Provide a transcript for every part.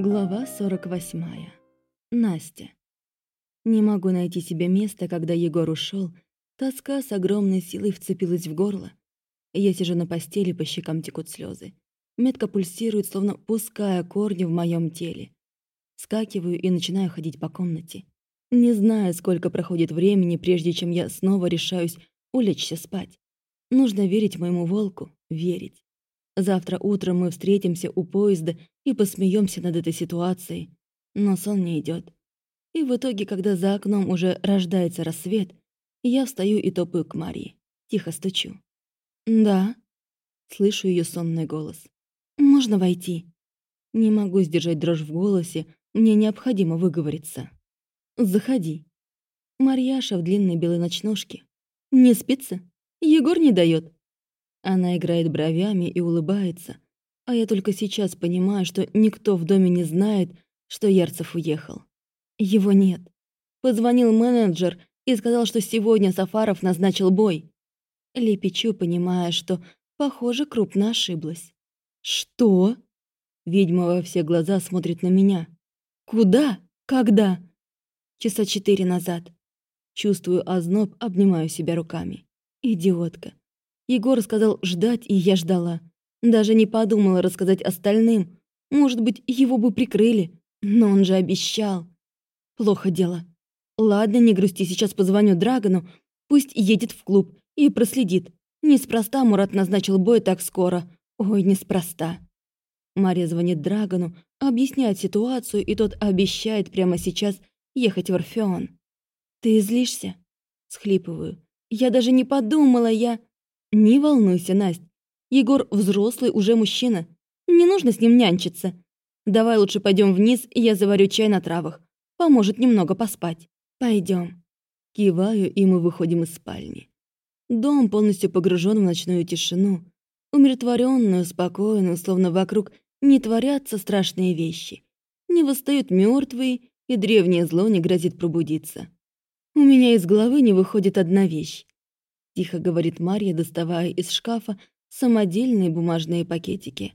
Глава 48. Настя. Не могу найти себе места, когда Егор ушел. Тоска с огромной силой вцепилась в горло. Я сижу на постели, по щекам текут слезы. Метка пульсирует, словно пуская корни в моем теле. Скакиваю и начинаю ходить по комнате. Не знаю, сколько проходит времени, прежде чем я снова решаюсь улечься спать. Нужно верить моему волку, верить. Завтра утром мы встретимся у поезда и посмеемся над этой ситуацией. Но сон не идет. И в итоге, когда за окном уже рождается рассвет, я встаю и топаю к Марии. Тихо стучу. «Да?» Слышу ее сонный голос. «Можно войти?» Не могу сдержать дрожь в голосе, мне необходимо выговориться. «Заходи». Марьяша в длинной белой ночнушке. «Не спится? Егор не дает. Она играет бровями и улыбается, а я только сейчас понимаю, что никто в доме не знает, что Ярцев уехал. Его нет. Позвонил менеджер и сказал, что сегодня Сафаров назначил бой. Лепечу, понимая, что, похоже, крупно ошиблась. «Что?» Ведьма во все глаза смотрит на меня. «Куда? Когда?» Часа четыре назад. Чувствую озноб, обнимаю себя руками. Идиотка. Егор сказал ждать, и я ждала. Даже не подумала рассказать остальным. Может быть, его бы прикрыли. Но он же обещал. Плохо дело. Ладно, не грусти, сейчас позвоню Драгону. Пусть едет в клуб и проследит. Неспроста Мурат назначил бой так скоро. Ой, неспроста. Мария звонит Драгону, объясняет ситуацию, и тот обещает прямо сейчас ехать в Орфеон. «Ты злишься?» Схлипываю. «Я даже не подумала, я...» «Не волнуйся, Насть. Егор взрослый уже мужчина. Не нужно с ним нянчиться. Давай лучше пойдем вниз, я заварю чай на травах. Поможет немного поспать. Пойдем. Киваю, и мы выходим из спальни. Дом полностью погружен в ночную тишину. Умиротворенную, спокойную, словно вокруг не творятся страшные вещи. Не восстают мертвые, и древнее зло не грозит пробудиться. У меня из головы не выходит одна вещь тихо говорит Марья, доставая из шкафа самодельные бумажные пакетики.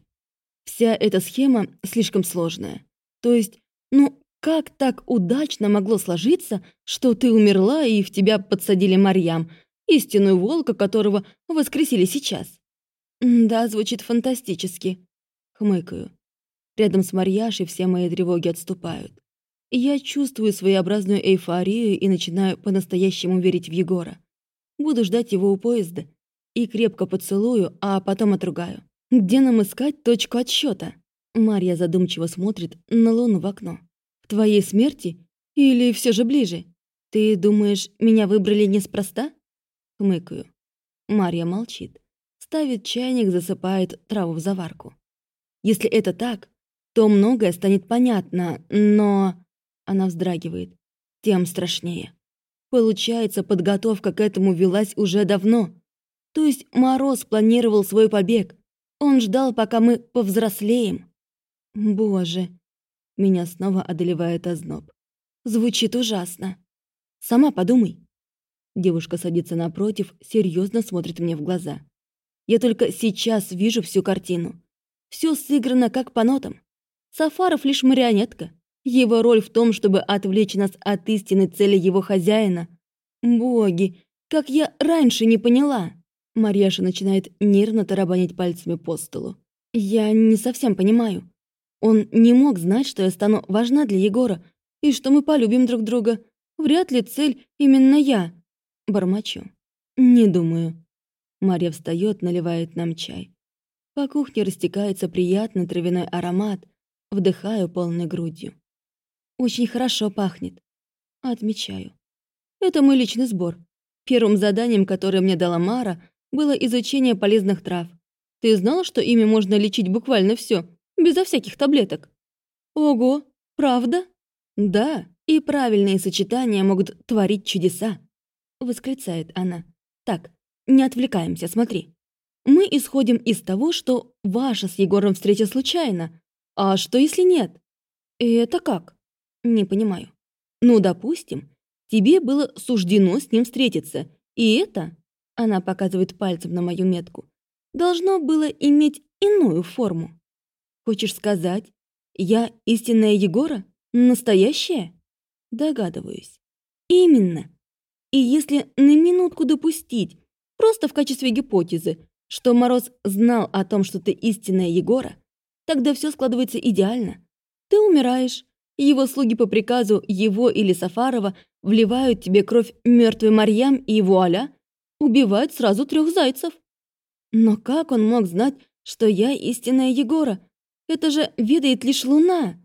Вся эта схема слишком сложная. То есть, ну, как так удачно могло сложиться, что ты умерла и в тебя подсадили Марьям, истинную волка, которого воскресили сейчас? Да, звучит фантастически. Хмыкаю. Рядом с Марьяшей все мои тревоги отступают. Я чувствую своеобразную эйфорию и начинаю по-настоящему верить в Егора. Буду ждать его у поезда. И крепко поцелую, а потом отругаю. Где нам искать точку отсчета? Марья задумчиво смотрит на луну в окно. В твоей смерти? Или все же ближе? Ты думаешь, меня выбрали неспроста? Хмыкаю. Марья молчит. Ставит чайник, засыпает траву в заварку. Если это так, то многое станет понятно, но... Она вздрагивает. Тем страшнее. Получается, подготовка к этому велась уже давно. То есть Мороз планировал свой побег. Он ждал, пока мы повзрослеем. Боже, меня снова одолевает озноб. Звучит ужасно. Сама подумай. Девушка садится напротив, серьезно смотрит мне в глаза. Я только сейчас вижу всю картину. Все сыграно как по нотам. Сафаров лишь марионетка. Его роль в том, чтобы отвлечь нас от истинной цели его хозяина. Боги, как я раньше не поняла. Марьяша начинает нервно тарабанить пальцами по столу. Я не совсем понимаю. Он не мог знать, что я стану важна для Егора, и что мы полюбим друг друга. Вряд ли цель именно я. Бормочу. Не думаю. Марья встает, наливает нам чай. По кухне растекается приятный травяной аромат. Вдыхаю полной грудью. Очень хорошо пахнет. Отмечаю. Это мой личный сбор. Первым заданием, которое мне дала Мара, было изучение полезных трав. Ты знала, что ими можно лечить буквально все, безо всяких таблеток? Ого, правда? Да, и правильные сочетания могут творить чудеса. Восклицает она. Так, не отвлекаемся, смотри. Мы исходим из того, что ваша с Егором встреча случайна. А что если нет? Это как? Не понимаю. Ну, допустим, тебе было суждено с ним встретиться, и это, она показывает пальцем на мою метку, должно было иметь иную форму. Хочешь сказать, Я истинная Егора? Настоящая? Догадываюсь. Именно. И если на минутку допустить, просто в качестве гипотезы, что Мороз знал о том, что ты истинная Егора, тогда все складывается идеально. Ты умираешь, его слуги по приказу его или Сафарова вливают тебе кровь мертвой Марьям и вуаля, убивают сразу трех зайцев. Но как он мог знать, что я истинная Егора? Это же ведает лишь луна.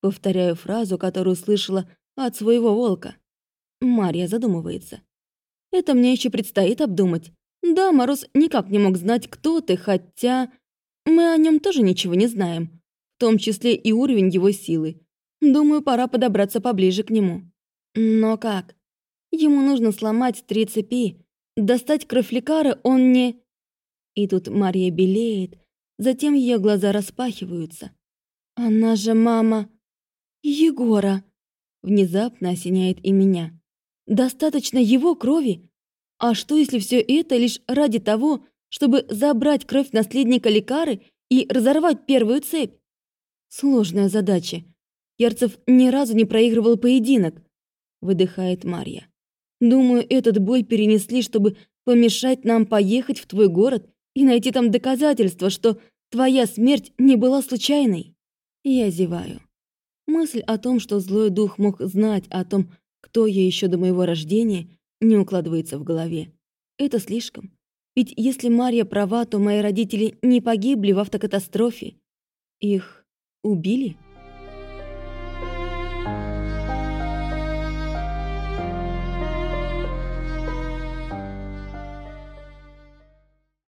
Повторяю фразу, которую слышала от своего волка. Марья задумывается. Это мне еще предстоит обдумать. Да, Мороз никак не мог знать, кто ты, хотя... Мы о нем тоже ничего не знаем. В том числе и уровень его силы. Думаю, пора подобраться поближе к нему. Но как? Ему нужно сломать три цепи. Достать кровь лекары он не... И тут Мария белеет, затем ее глаза распахиваются. Она же мама... Егора. Внезапно осеняет и меня. Достаточно его крови? А что, если все это лишь ради того, чтобы забрать кровь наследника лекары и разорвать первую цепь? Сложная задача. Ярцев ни разу не проигрывал поединок, выдыхает Марья. Думаю, этот бой перенесли, чтобы помешать нам поехать в твой город и найти там доказательства, что твоя смерть не была случайной. Я зеваю. Мысль о том, что злой дух мог знать о том, кто я еще до моего рождения, не укладывается в голове. Это слишком. Ведь если Марья права, то мои родители не погибли в автокатастрофе. Их убили?